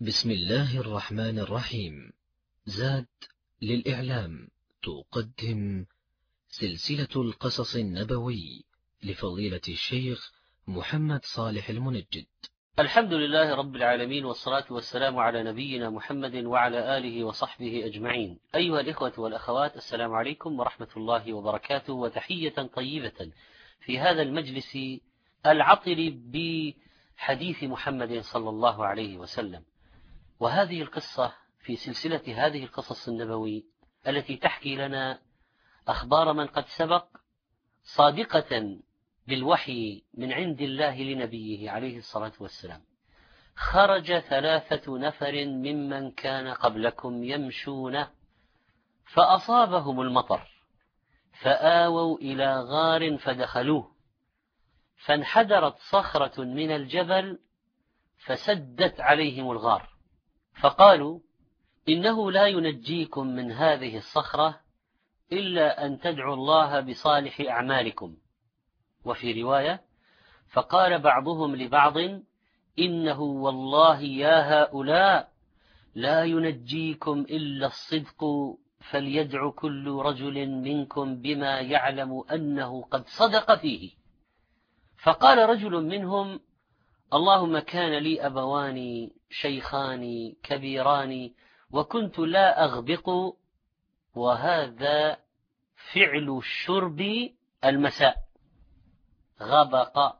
بسم الله الرحمن الرحيم زاد للإعلام تقدم سلسلة القصص النبوي لفضيلة الشيخ محمد صالح المنجد الحمد لله رب العالمين والصلاة والسلام على نبينا محمد وعلى آله وصحبه أجمعين أيها الإخوة والأخوات السلام عليكم ورحمة الله وبركاته وتحية طيبة في هذا المجلس العطر بحديث محمد صلى الله عليه وسلم وهذه القصة في سلسلة هذه القصص النبوي التي تحكي لنا أخبار من قد سبق صادقة بالوحي من عند الله لنبيه عليه الصلاة والسلام. خرج ثلاثة نفر ممن كان قبلكم يمشون فأصابهم المطر فآووا إلى غار فدخلوه فانحدرت صخرة من الجبل فسدت عليهم الغار. فقالوا إنه لا ينجيكم من هذه الصخرة إلا أن تدعوا الله بصالح أعمالكم. وفي رواية فقال بعضهم لبعض إنه والله يا هؤلاء لا ينجيكم إلا الصدق فليدع كل رجل منكم بما يعلم أنه قد صدق فيه. فقال رجل منهم اللهم كان لي أبوان شيخان كبيران وكنت لا أغبق وهذا فعل الشرب المساء. غبق.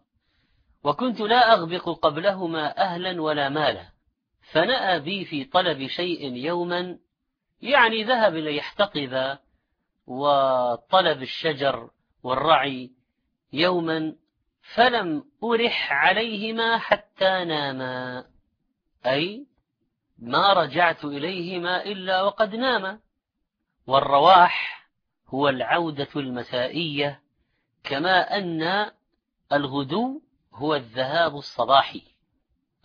وكنت لا أغبق قبلهما أهلا ولا مالا. فنأى بي في طلب شيء يوما يعني ذهب ليحتقب وطلب الشجر والرعي يوما فلم أرح عليهما حتى ناما. أي ما رجعت إليهما إلا وقد ناما والرواح هو العودة المسائية كما أن الغدو هو الذهاب الصباحي.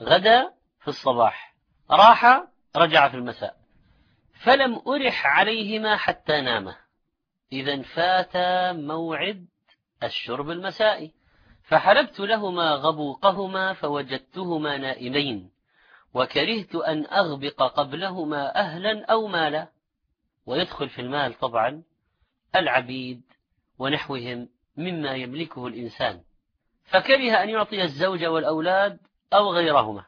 غدا في الصباح راح رجع في المساء. فلم أرح عليهما حتى ناما إذا فات موعد الشرب المسائي. فحلبت لهما غبوقهما فوجدتهما نائمين. وكرهت أن أغبق قبلهما أهلا أو مالا. ويدخل في المال طبعا العبيد ونحوهم مما يملكه الإنسان. فكره أن يعطي الزوج والأولاد أو غيرهما.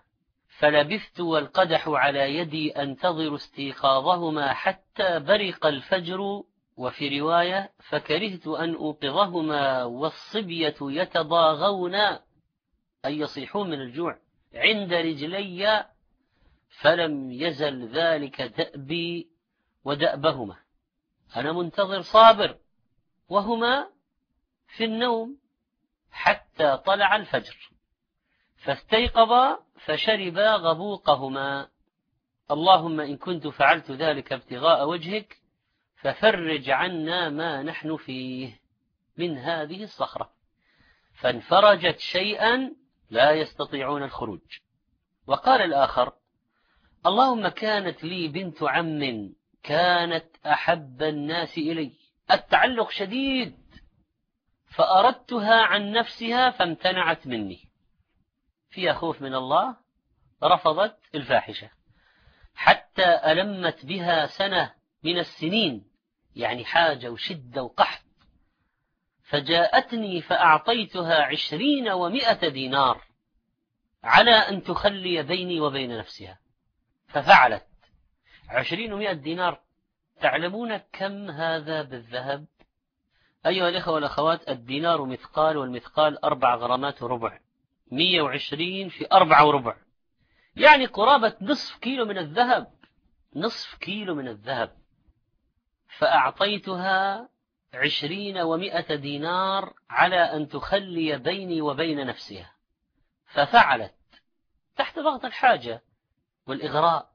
فلبثت والقدح على يدي أنتظر استيقاظهما حتى برق الفجر. وفي رواية فكرهت أن أوقظهما والصبية يتضاغون. أي يصيحون من الجوع عند رجلي فلم يزل ذلك دأبي ودأبهما. أنا منتظر صابر وهما في النوم حتى طلع الفجر. فاستيقظا فشربا غبوقهما. اللهم إن كنت فعلت ذلك ابتغاء وجهك ففرج عنا ما نحن فيه من هذه الصخرة. فانفرجت شيئا لا يستطيعون الخروج. وقال الآخر اللهم كانت لي بنت عم كانت أحب الناس إلي. التعلق شديد. فأردتها عن نفسها فامتنعت مني. فيها خوف من الله رفضت الفاحشة. حتى ألمت بها سنة من السنين يعني حاجة وشدة وقحط. فجاءتني فأعطيتها عشرين ومائة دينار على أن تخلي بيني وبين نفسها. ففعلت. عشرين ومائة دينار. تعلمون كم هذا بالذهب؟ أيها الإخوة والأخوات الدينار مثقال والمثقال أربع غرامات وربع. مية وعشرين في أربعة وربع. يعني قرابة نصف كيلو من الذهب. نصف كيلو من الذهب. فأعطيتها عشرين ومائة دينار على أن تخلي بيني وبين نفسها. ففعلت. تحت ضغط الحاجة. والإغراء.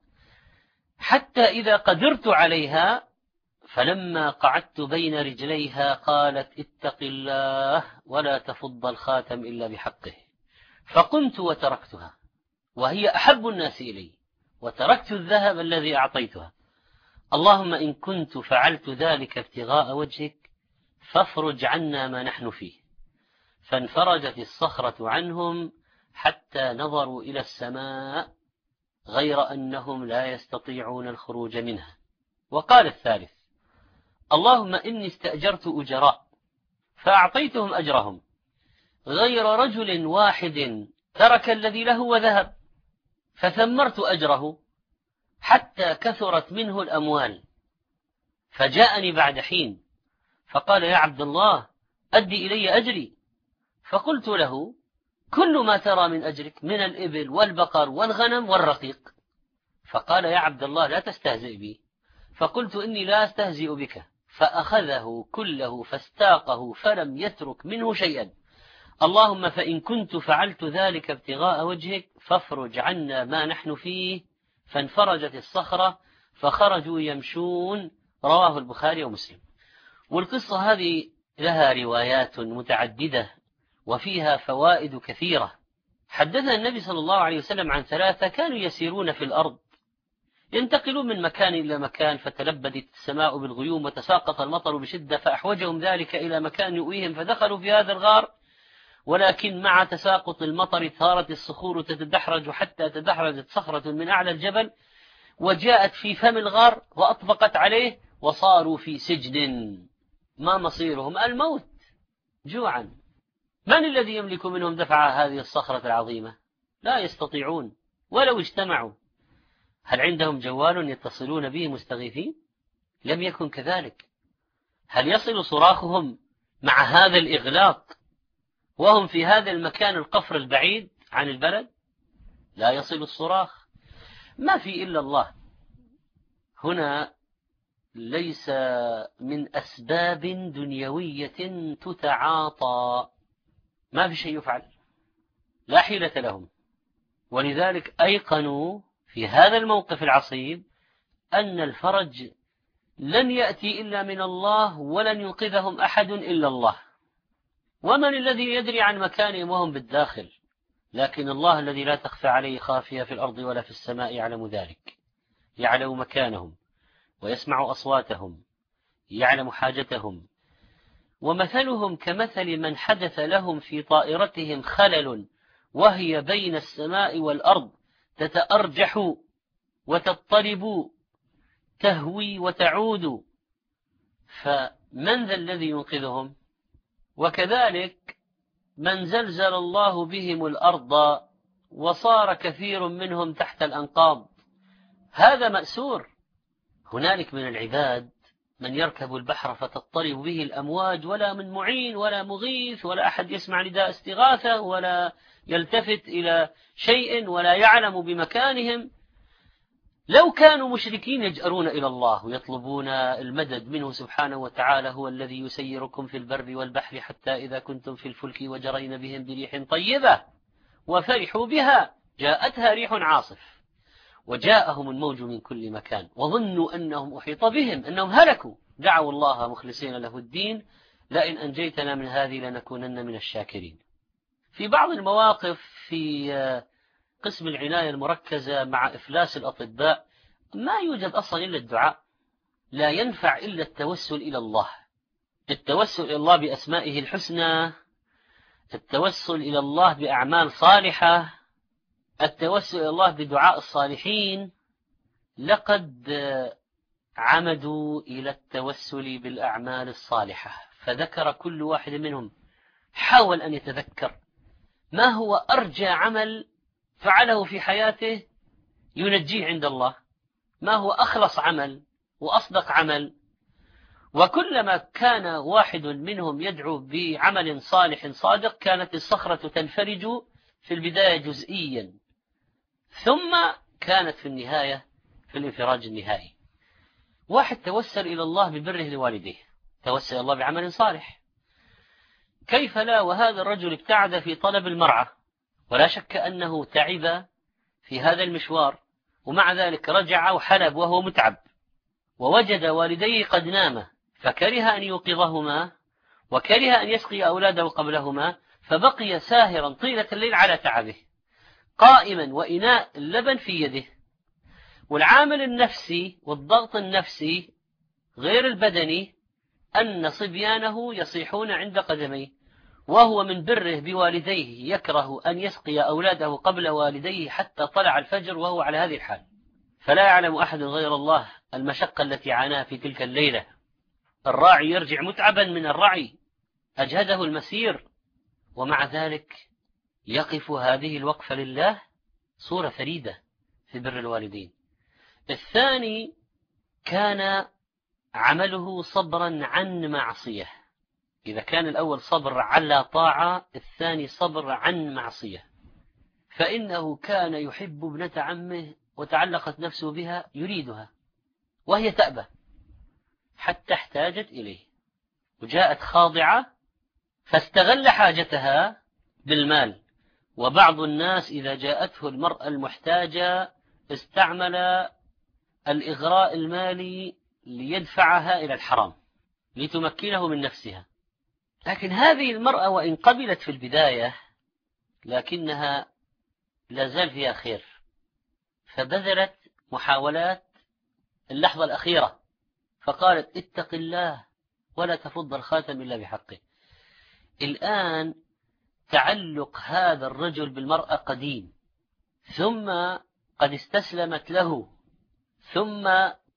حتى إذا قدرت عليها فلما قعدت بين رجليها قالت اتق الله ولا تفض الخاتم إلا بحقه. فقمت وتركتها وهي أحب الناس إلي وتركت الذهب الذي أعطيتها. اللهم إن كنت فعلت ذلك ابتغاء وجهك فافرج عنا ما نحن فيه. فانفرجت الصخرة عنهم حتى نظروا إلى السماء غير أنهم لا يستطيعون الخروج منها وقال الثالث اللهم إني استأجرت أجراء فأعطيتهم أجرهم. غير رجل واحد ترك الذي له وذهب فثمرت أجره حتى كثرت منه الأموال. فجاءني بعد حين فقال يا عبد الله أدي إلي أجري. فقلت له كل ما ترى من أجرك من الإبل والبقر والغنم والرقيق. فقال يا عبد الله لا تستهزئ بي. فقلت إني لا أستهزئ بك. فأخذه كله فاستاقه فلم يترك منه شيئا. اللهم فإن كنت فعلت ذلك ابتغاء وجهك فافرج عنا ما نحن فيه. فانفرجت الصخرة فخرجوا يمشون. رواه البخاري ومسلم. والقصة هذه لها روايات متعددة. وفيها فوائد كثيرة. حدثنا النبي صلى الله عليه وسلم عن ثلاثة كانوا يسيرون في الأرض. ينتقلون من مكان إلى مكان فتلبدت السماء بالغيوم وتساقط المطر بشدة فأحوجهم ذلك إلى مكان يؤويهم فدخلوا في هذا الغار. ولكن مع تساقط المطر ثارت الصخور تتدحرج حتى تدحرجت صخرة من أعلى الجبل وجاءت في فم الغار وأطبقت عليه وصاروا في سجن. ما مصيرهم؟ الموت جوعا. من الذي يملك منهم دفع هذه الصخرة العظيمة؟ لا يستطيعون ولو اجتمعوا. هل عندهم جوال يتصلون به مستغيثين؟ لم يكن كذلك. هل يصل صراخهم مع هذا الإغلاق وهم في هذا المكان القفر البعيد عن البلد؟ لا يصل الصراخ. ما في إلا الله. هنا ليس من أسباب دنيوية تتعاطى. ما في شيء يفعل. لا حيلة لهم. ولذلك أيقنوا في هذا الموقف العصيب أن الفرج لن يأتي إلا من الله ولن ينقذهم أحد إلا الله. ومن الذي يدري عن مكانهم وهم بالداخل؟ لكن الله الذي لا تخفى عليه خافية في الأرض ولا في السماء يعلم ذلك. يعلم مكانهم ويسمع أصواتهم يعلم حاجتهم ومثلهم كمثل من حدث لهم في طائرتهم خلل وهي بين السماء والأرض تتأرجح وتضطرب تهوي وتعود. فمن ذا الذي ينقذهم؟ وكذلك من زلزل الله بهم الأرض وصار كثير منهم تحت الأنقاض. هذا مأسور. هنالك من العباد من يركب البحر فتضطرب به الأمواج ولا من معين ولا مغيث ولا أحد يسمع نداء استغاثة ولا يلتفت إلى شيء ولا يعلم بمكانهم. لو كانوا مشركين يجأرون إلى الله ويطلبون المدد منه سبحانه وتعالى هو الذي يسيركم في البر والبحر حتى إذا كنتم في الفلك وجرين بهم بريح طيبة وفرحوا بها. جاءتها ريح عاصف. وجاءهم الموج من كل مكان وظنوا أنهم أحيط بهم أنهم هلكوا. دعوا الله مخلصين له الدين لئن أنجيتنا من هذه لنكونن من الشاكرين. في بعض المواقف في قسم العناية المركزة مع إفلاس الأطباء ما يوجد أصلا إلا الدعاء لا ينفع إلا التوسل إلى الله. التوسل إلى الله بأسمائه الحسنى التوسل إلى الله بأعمال صالحة التوسل إلى الله بدعاء الصالحين لقد عمدوا إلى التوسل بالأعمال الصالحة فذكر كل واحد منهم حاول أن يتذكر ما هو أرجى عمل فعله في حياته ينجيه عند الله ما هو أخلص عمل وأصدق عمل وكلما كان واحد منهم يدعو بعمل صالح صادق كانت الصخرة تنفرج في البداية جزئيا. ثم كانت في النهاية في الانفراج النهائي. واحد توسل إلى الله ببره لوالديه. توسل إلى الله بعمل صالح. كيف لا وهذا الرجل ابتعد في طلب المرعى؟ ولا شك أنه تعب في هذا المشوار ومع ذلك رجع وحلب وهو متعب. ووجد والديه قد ناما فكره أن يوقظهما وكره أن يسقي أولاده قبلهما فبقي ساهرا طيلة الليل على تعبه. قائما وإناء اللبن في يده. والعامل النفسي والضغط النفسي غير البدني أن صبيانه يصيحون عند قدميه وهو من بره بوالديه يكره أن يسقي أولاده قبل والديه حتى طلع الفجر وهو على هذه الحال. فلا يعلم أحد غير الله المشقة التي عاناها في تلك الليلة. الراعي يرجع متعبا من الرعي أجهده المسير ومع ذلك يقف هذه الوقفة لله؟ صورة فريدة في بر الوالدين. الثاني كان عمله صبرا عن معصية. إذا كان الأول صبر على طاعة الثاني صبر عن معصية. فإنه كان يحب ابنة عمه وتعلقت نفسه بها يريدها وهي تأبى حتى احتاجت إليه. وجاءت خاضعة فاستغل حاجتها بالمال. وبعض الناس إذا جاءته المرأة المحتاجة استعمل الإغراء المالي ليدفعها إلى الحرام لتمكنه من نفسها. لكن هذه المرأة وإن قبلت في البداية لكنها لا زال فيها خير فبذلت محاولات اللحظة الأخيرة فقالت اتق الله ولا تفض الخاتم إلا بحقه. الآن تعلق هذا الرجل بالمرأة قديم ثم قد استسلمت له ثم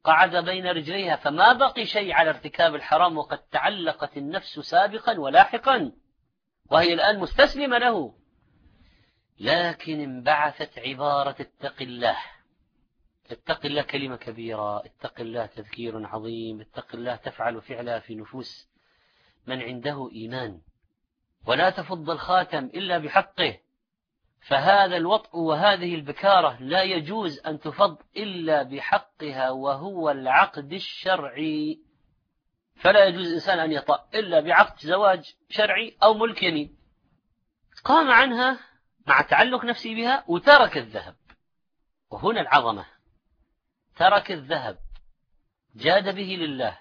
قعد بين رجليها فما بقي شيء على ارتكاب الحرام وقد تعلقت النفس سابقا ولاحقا وهي الآن مستسلمة له. لكن انبعثت عبارة اتق الله. اتق الله كلمة كبيرة اتق الله تذكير عظيم اتق الله تفعل فعلها في نفوس من عنده إيمان. ولا تفض الخاتم إلا بحقه. فهذا الوطء وهذه البكارة لا يجوز أن تفض إلا بحقها وهو العقد الشرعي. فلا يجوز الإنسان أن يطأ إلا بعقد زواج شرعي أو ملك يمين. قام عنها مع تعلق نفسه بها وترك الذهب. وهنا العظمة. ترك الذهب. جاد به لله.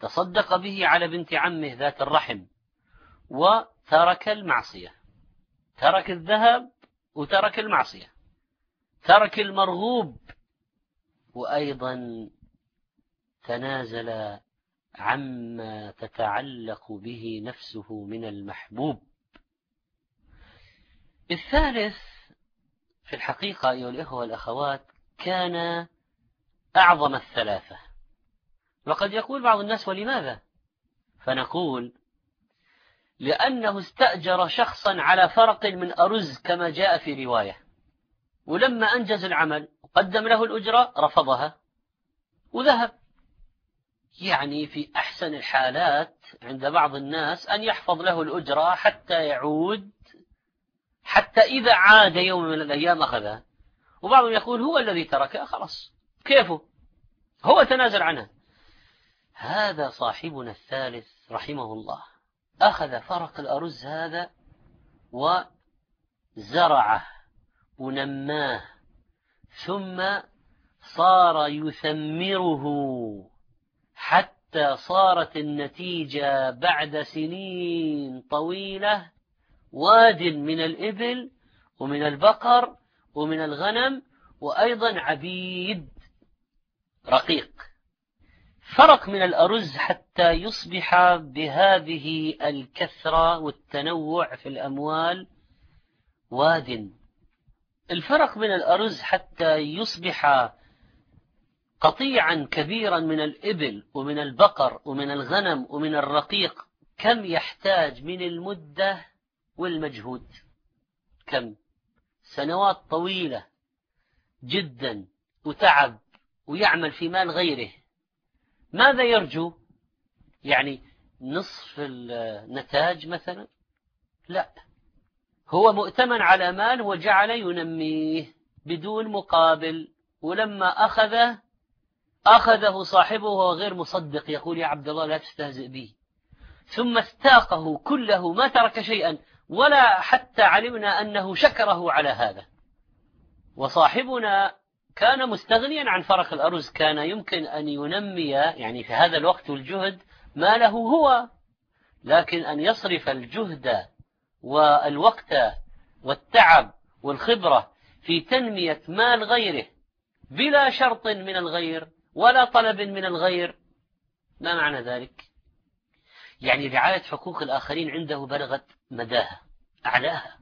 تصدق به على بنت عمه ذات الرحم. وترك المعصية. ترك الذهب وترك المعصية. ترك المرغوب. وأيضا تنازل عما تتعلق به نفسه من المحبوب. الثالث في الحقيقة أيها الإخوة والأخوات كان أعظم الثلاثة. وقد يقول بعض الناس ولماذا؟ فنقول لأنه استأجر شخصا على فرق من أرز كما جاء في رواية. ولما أنجز العمل وقدم له الأجرة رفضها وذهب. يعني في أحسن الحالات عند بعض الناس أن يحفظ له الأجرة حتى يعود حتى إذا عاد يوم من الأيام أخذها. وبعضهم يقول هو الذي تركها خلاص كيفه؟ هو تنازل عنها. هذا صاحبنا الثالث رحمه الله. أخذ فرق الأرز هذا وزرعه ونماه ثم صار يثمره حتى صارت النتيجة بعد سنين طويلة واد من الإبل ومن البقر ومن الغنم وأيضا عبيد رقيق. فرق من الأرز حتى يصبح بهذه الكثرة والتنوع في الأموال واد. الفرق من الأرز حتى يصبح قطيعا كبيرا من الإبل ومن البقر ومن الغنم ومن الرقيق. كم يحتاج من المدة والمجهود؟ كم؟ سنوات طويلة جدا وتعب ويعمل في مال غيره. ماذا يرجو؟ يعني نصف النتاج مثلا؟ لا. هو مؤتمن على مال وجعل ينميه بدون مقابل ولما أخذه أخذه صاحبه وهو غير مصدق يقول يا عبد الله لا تستهزئ بي. ثم استاقه كله ما ترك شيئا ولا حتى علمنا أنه شكره على هذا. وصاحبنا كان مستغنيا عن فرق الأرز كان يمكن أن ينمي يعني في هذا الوقت والجهد ما له هو لكن أن يصرف الجهد والوقت والتعب والخبرة في تنمية مال غيره بلا شرط من الغير ولا طلب من الغير. ما معنى ذلك؟ يعني رعاية حقوق الآخرين عنده بلغت مداها أعلاها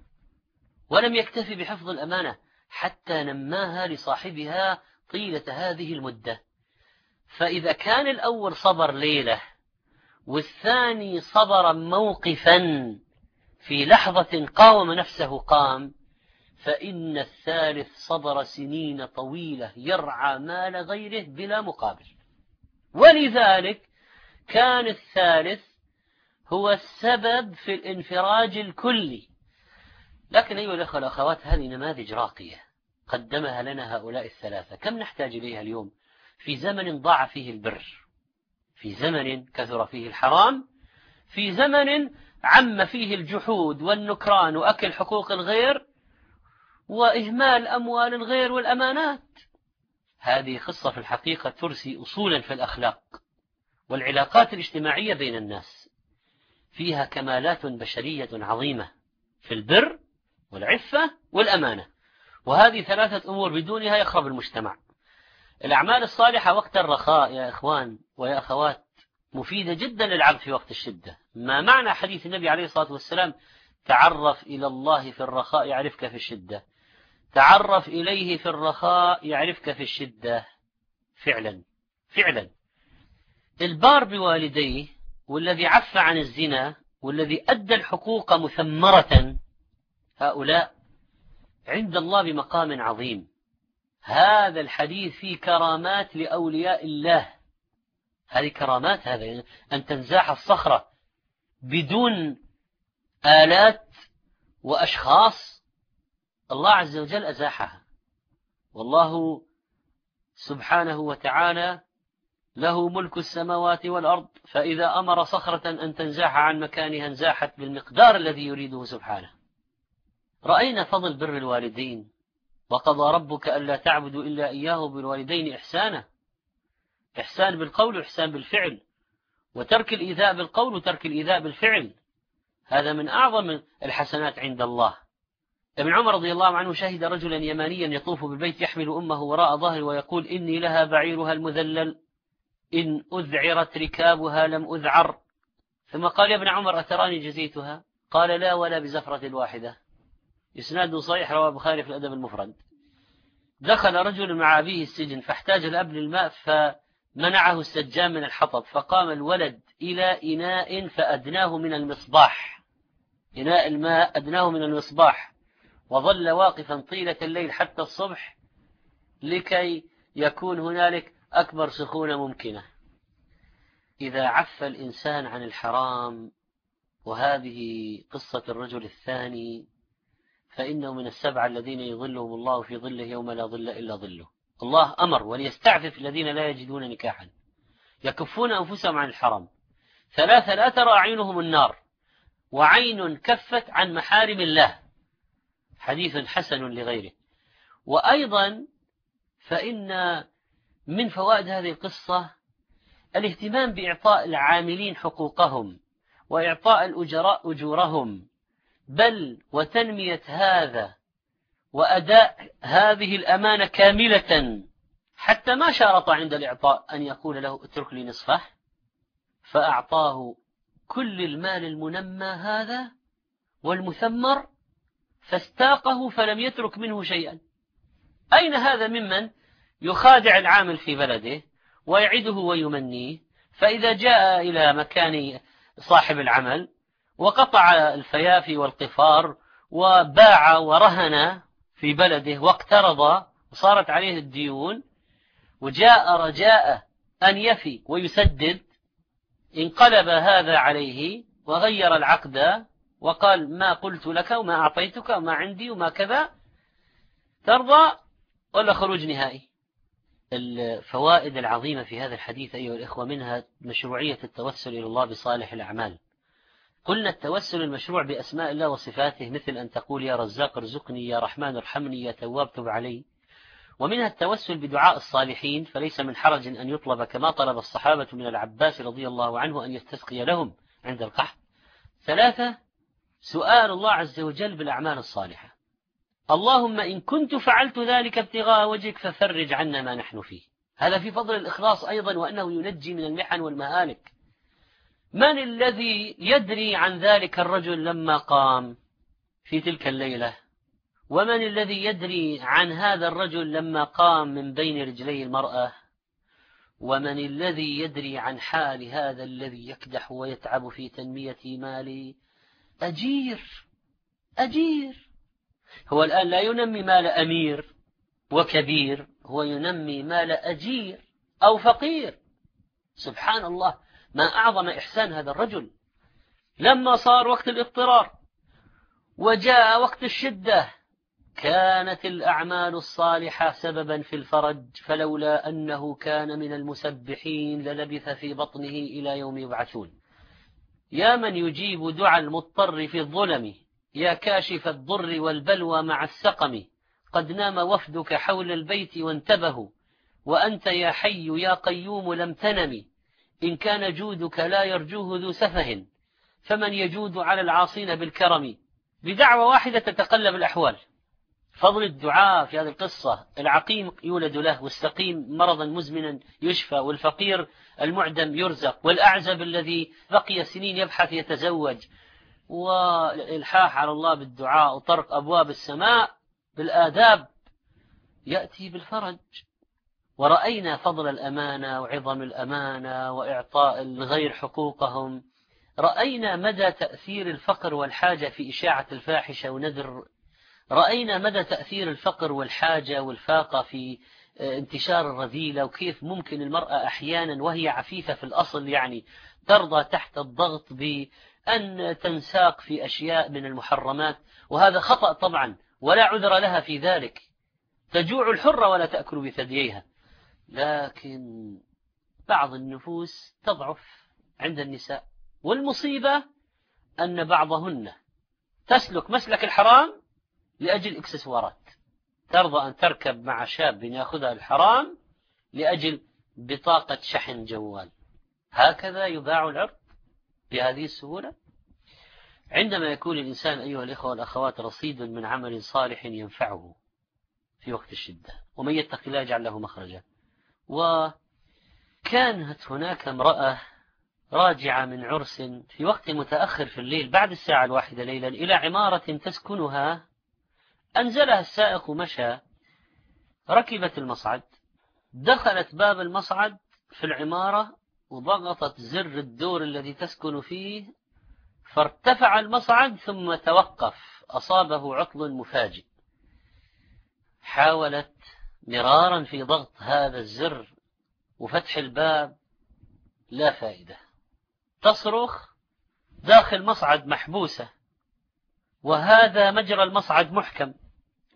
ولم يكتفي بحفظ الأمانة. حتى نماها لصاحبها طيلة هذه المدة. فإذا كان الأول صبر ليلة والثاني صبر موقفا في لحظة قاوم نفسه قام فإن الثالث صبر سنين طويلة يرعى مال غيره بلا مقابل. ولذلك كان الثالث هو السبب في الانفراج الكلي. لكن أيها الأخوة والأخوات هذه نماذج راقية قدمها لنا هؤلاء الثلاثة. كم نحتاج إليها اليوم؟ في زمن ضاع فيه البر في زمن كثر فيه الحرام في زمن عم فيه الجحود والنكران وأكل حقوق الغير وإهمال أموال الغير والأمانات. هذه قصة في الحقيقة ترسي أصولا في الأخلاق والعلاقات الاجتماعية بين الناس. فيها كمالات بشرية عظيمة في البر والعفة والأمانة. وهذه ثلاثة أمور بدونها يخرب المجتمع. الأعمال الصالحة وقت الرخاء يا إخوان ويا أخوات مفيدة جدا للعبد في وقت الشدة. ما معنى حديث النبي عليه الصلاة والسلام؟ تعرف إلى الله في الرخاء يعرفك في الشدة. تعرف إليه في الرخاء يعرفك في الشدة. فعلا. فعلا. البار بوالديه والذي عف عن الزنا والذي أدى الحقوق مثمرة هؤلاء عند الله بمقام عظيم. هذا الحديث فيه كرامات لأولياء الله. هذه كرامات هذا أن تنزاح الصخرة بدون آلات وأشخاص الله عز وجل أزاحها. والله سبحانه وتعالى له ملك السماوات والأرض فإذا أمر صخرة أن تنزاح عن مكانها انزاحت بالمقدار الذي يريده سبحانه. رأينا فضل بر الوالدين وقضى ربك ألا تعبدوا إلا إياه بالوالدين إحسانا. إحسان بالقول وإحسان بالفعل وترك الإيذاء بالقول وترك الإيذاء بالفعل. هذا من أعظم الحسنات عند الله. ابن عمر رضي الله عنه شهد رجلا يمانيا يطوف بالبيت يحمل أمه وراء ظهره ويقول إني لها بعيرها المذلل إن أذعرت ركابها لم أذعر. ثم قال يا ابن عمر أتراني جزيتها؟ قال لا ولا بزفرة واحدة. إسناد صحيح رواه البخاري في الأدب المفرد. دخل رجل مع أبيه السجن فاحتاج الأب للماء فمنعه السجان من الحطب فقام الولد إلى إناء فأدناه من المصباح. إناء الماء أدناه من المصباح وظل واقفا طيلة الليل حتى الصبح لكي يكون هنالك أكبر سخونة ممكنة. إذا عف الإنسان عن الحرام وهذه قصة الرجل الثاني فإنه من السبعة الذين يظلهم الله في ظله يوم لا ظل إلا ظله. الله أمر وليستعفف الذين لا يجدون نكاحا. يكفون أنفسهم عن الحرام. ثلاثة لا ترى أعينهم النار. وعين كفت عن محارم الله. حديث حسن لغيره. وأيضا فإن من فوائد هذه القصة الاهتمام بإعطاء العاملين حقوقهم وإعطاء الأجراء أجورهم. بل وتنمية هذا وأداء هذه الأمانة كاملة. حتى ما شارط عند الإعطاء أن يقول له اترك لي نصفه فأعطاه كل المال المنمى هذا والمثمر فاستاقه فلم يترك منه شيئا. أين هذا ممن يخادع العامل في بلده ويعده ويمنيه؟ فإذا جاء إلى مكان صاحب العمل وقطع الفيافي والقفار وباع ورهن في بلده واقترض وصارت عليه الديون وجاء رجاء أن يفي ويسدد انقلب هذا عليه وغير العقد وقال ما قلت لك وما أعطيتك وما عندي وما كذا ترضى ولا خروج نهائي. الفوائد العظيمة في هذا الحديث أيها الإخوة منها مشروعية التوسل إلى الله بصالح الأعمال. قلنا التوسل المشروع بأسماء الله وصفاته مثل أن تقول يا رزاق ارزقني يا رحمن ارحمني يا تواب تب علي. ومنها التوسل بدعاء الصالحين فليس من حرج أن يطلب كما طلب الصحابة من العباس رضي الله عنه أن يستسقي لهم عند القحط. ثلاثة سؤال الله عز وجل بالأعمال الصالحة. اللهم إن كنت فعلت ذلك ابتغاء وجهك ففرج عنا ما نحن فيه. هذا في فضل الإخلاص أيضا وأنه ينجي من المحن والمهالك. من الذي يدري عن ذلك الرجل لما قام في تلك الليلة؟ ومن الذي يدري عن هذا الرجل لما قام من بين رجلي المرأة؟ ومن الذي يدري عن حال هذا الذي يكدح ويتعب في تنمية مالي؟ أجير أجير. هو الآن لا ينمي مال أمير وكبير هو ينمي مال أجير أو فقير. سبحان الله. ما أعظم إحسان هذا الرجل. لما صار وقت الاضطرار وجاء وقت الشدة كانت الأعمال الصالحة سببا في الفرج فلولا أنه كان من المسبحين للبث في بطنه إلى يوم يبعثون. يا من يجيب دعا المضطر في الظلم يا كاشف الضر والبلوى مع السقم قد نام وفدك حول البيت وانتبهوا وأنت يا حي يا قيوم لم تنم. إن كان جودك لا يرجوه ذو سفه فمن يجود على العاصين بالكرم بدعوة واحدة تتقلب الأحوال. فضل الدعاء في هذه القصة العقيم يولد له والسقيم مرضا مزمنا يشفى والفقير المعدم يرزق والأعزب الذي بقي سنين يبحث يتزوج. والإلحاح على الله بالدعاء وطرق أبواب السماء بالآداب يأتي بالفرج. ورأينا فضل الأمانة وعظم الأمانة وإعطاء الغير حقوقهم. رأينا مدى تأثير الفقر والحاجة في إشاعة الفاحشة ونذر. رأينا مدى تأثير الفقر والحاجة والفاقة في آه، انتشار الرذيلة وكيف ممكن المرأة أحيانا وهي عفيفة في الأصل يعني ترضى تحت الضغط بأن تنساق في أشياء من المحرمات. وهذا خطأ طبعا ولا عذر لها في ذلك. تجوع الحرة ولا تأكل بثدييها. لكن بعض النفوس تضعف عند النساء والمصيبة أن بعضهن تسلك مسلك الحرام لأجل إكسسوارات. ترضى أن تركب مع شاب يأخذها الحرام لأجل بطاقة شحن جوال. هكذا يباع العرض بهذه السهولة. عندما يكون الإنسان أيها الإخوة والأخوات رصيد من عمل صالح ينفعه في وقت الشدة ومن يتق الله يجعل له مخرجا. وكانت هناك امرأة راجعة من عرس في وقت متأخر في الليل بعد الساعة الواحدة ليلا إلى عمارة تسكنها. أنزلها السائق ومشى. ركبت المصعد. دخلت باب المصعد في العمارة وضغطت زر الدور الذي تسكن فيه. فارتفع المصعد ثم توقف. أصابه عطل مفاجئ. حاولت مرارا في ضغط هذا الزر وفتح الباب لا فائدة. تصرخ داخل مصعد محبوسة. وهذا مجرى المصعد محكم.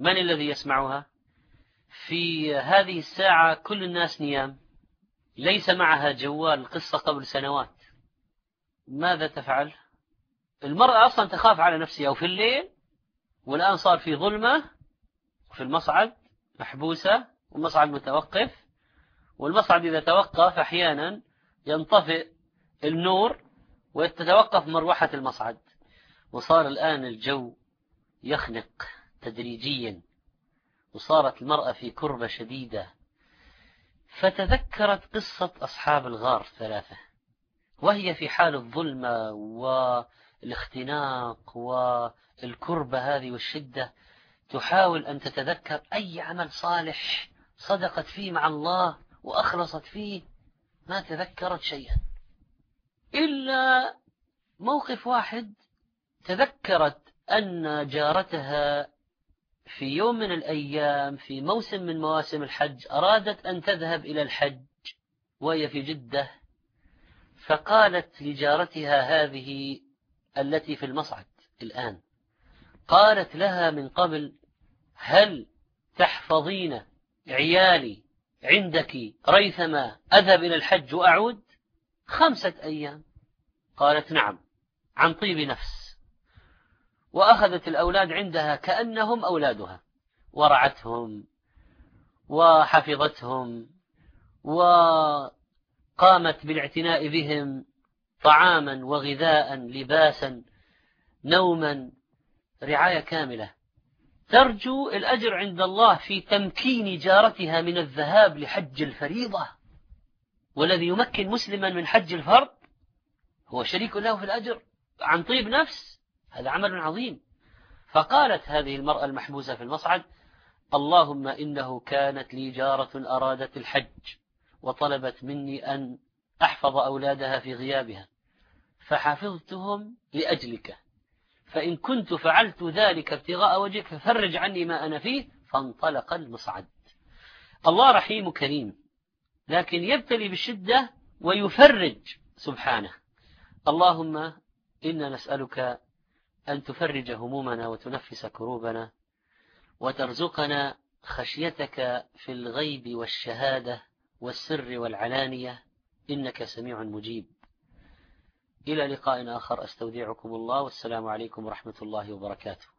من الذي يسمعها؟ في هذه الساعة كل الناس نيام. ليس معها جوال القصة قبل سنوات. ماذا تفعل؟ المرأة أصلا تخاف على نفسها وفي الليل والآن صار في ظلمة في المصعد. محبوسة والمصعد متوقف والمصعد إذا توقف أحيانا ينطفئ النور وتتوقف مروحة المصعد. وصار الآن الجو يخنق تدريجيا وصارت المرأة في كربة شديدة. فتذكرت قصة أصحاب الغار ثلاثة وهي في حال الظلمة والاختناق والكربة هذه والشدة تحاول أن تتذكر أي عمل صالح صدقت فيه مع الله وأخلصت فيه ما تذكرت شيئا. إلا موقف واحد تذكرت أن جارتها في يوم من الأيام في موسم من مواسم الحج أرادت أن تذهب إلى الحج وهي في جدة فقالت لجارتها هذه التي في المصعد الآن. قالت لها من قبل هل تحفظين عيالي عندك ريثما أذهب إلى الحج وأعود؟ خمسة أيام. قالت نعم عن طيب نفس. وأخذت الأولاد عندها كأنهم أولادها. ورعتهم وحفظتهم وقامت بالاعتناء بهم طعاما وغذاء لباسا نوما رعاية كاملة. ترجو الأجر عند الله في تمكين جارتها من الذهاب لحج الفريضة. والذي يمكن مسلما من حج الفرض هو شريك له في الأجر عن طيب نفس. هذا عمل عظيم. فقالت هذه المرأة المحبوسة في المصعد اللهم إنه كانت لي جارة أرادت الحج وطلبت مني أن أحفظ أولادها في غيابها فحفظتهم لأجلك. فإن كنت فعلت ذلك ابتغاء وجهك ففرج عني ما أنا فيه فانطلق المصعد. الله رحيم كريم لكن يبتلي بالشدة ويفرج سبحانه. اللهم إنا نسألك أن تفرج همومنا وتنفس كروبنا وترزقنا خشيتك في الغيب والشهادة والسر والعلانية إنك سميع مجيب. إلى لقاء آخر. أستودعكم الله. والسلام عليكم ورحمة الله وبركاته.